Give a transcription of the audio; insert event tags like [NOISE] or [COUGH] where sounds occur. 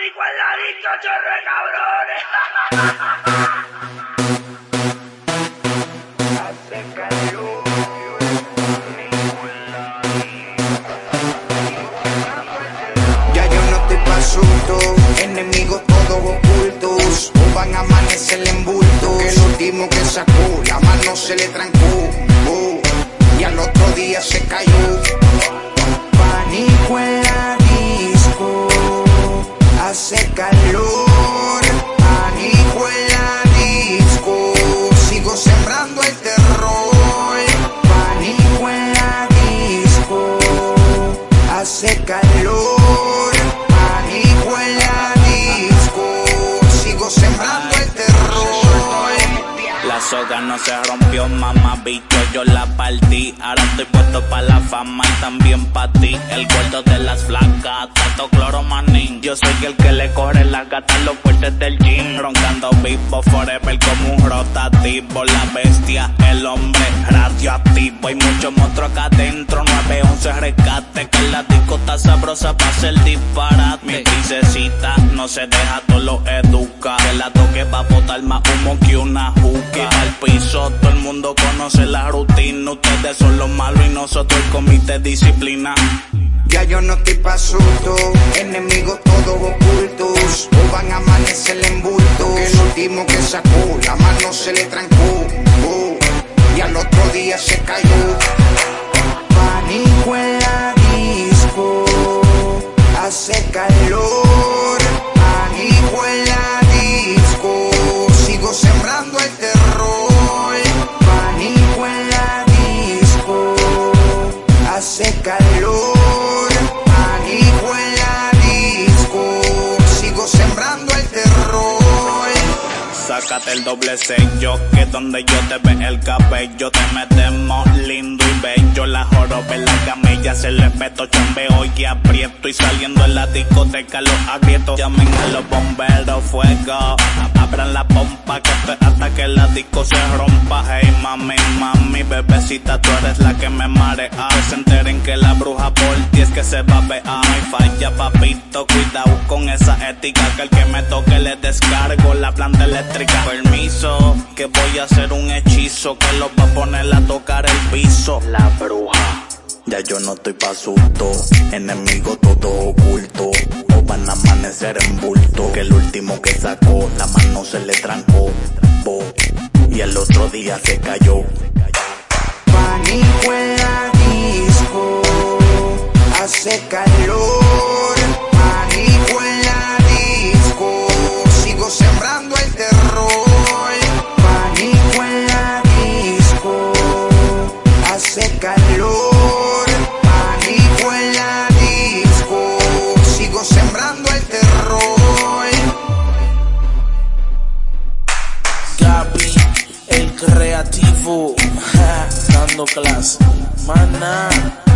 disco, chorro de cabrones. Hace calor. Ya yo no estoy pa' susto, enemigos todos ocultos. O van a amanecer en bulto. El último que sacó, la mano se le trancó. Oh, y al otro día se cayó. Pánico en la hace calor. La soga no se rompió, mamá bicho, yo la partí. Ahora estoy puesto pa' la fama y también pa' ti. El gordo de las flacas, tanto cloro manín. Yo soy el que le corre las gatas los fuertes del gym. Roncando vivo forever como un rotativo. La bestia, el hombre radioactivo. Hay muchos monstruos acá adentro, 911 rescate. Que la disco está sabrosa pa' hacer disparate. Mi princesita no se deja, todo lo educa. Que la toque va a botar más humo que una juca. Al piso, todo el mundo conoce la rutina. Ustedes son los malos y nosotros el comité disciplina. Ya yo no estoy pa' susto, enemigos todos ocultos. O van a amanecer en bulto. El último que sacó, la mano se le trancó. Oh, y al otro día se cayó. Pánico en la disco, hace calor. Pánico en la Sácate el doble sello, que donde yo te ve el cabello, te metemos lindo y bello. La joroba en la camilla, se le peto, chambeo y aprieto. Y saliendo en la discoteca los agrieto. Llamen a los bomberos, fuego. Abran la pompa, que esto es hasta que la disco se rompa. Hey mami, mami, bebecita, tú eres la que me marea. Se enteren que la bruja por ti es que se va a ver. Ay, falla, papito, cuidado con esa Que el que me toque le descargo la planta eléctrica. Permiso, que voy a hacer un hechizo que lo va a poner a tocar el piso. La bruja. Ya yo no estoy pa' susto, enemigo todo oculto. O van a amanecer en bulto. Que el último que sacó, la mano se le trancó. Bo, y el otro día se cayó. Pánico en la disco, hace calor. Hace calor. Pánico en la disco, sigo sembrando el terror. Gaby, el creativo, [LAUGHS] dando clase. Maná.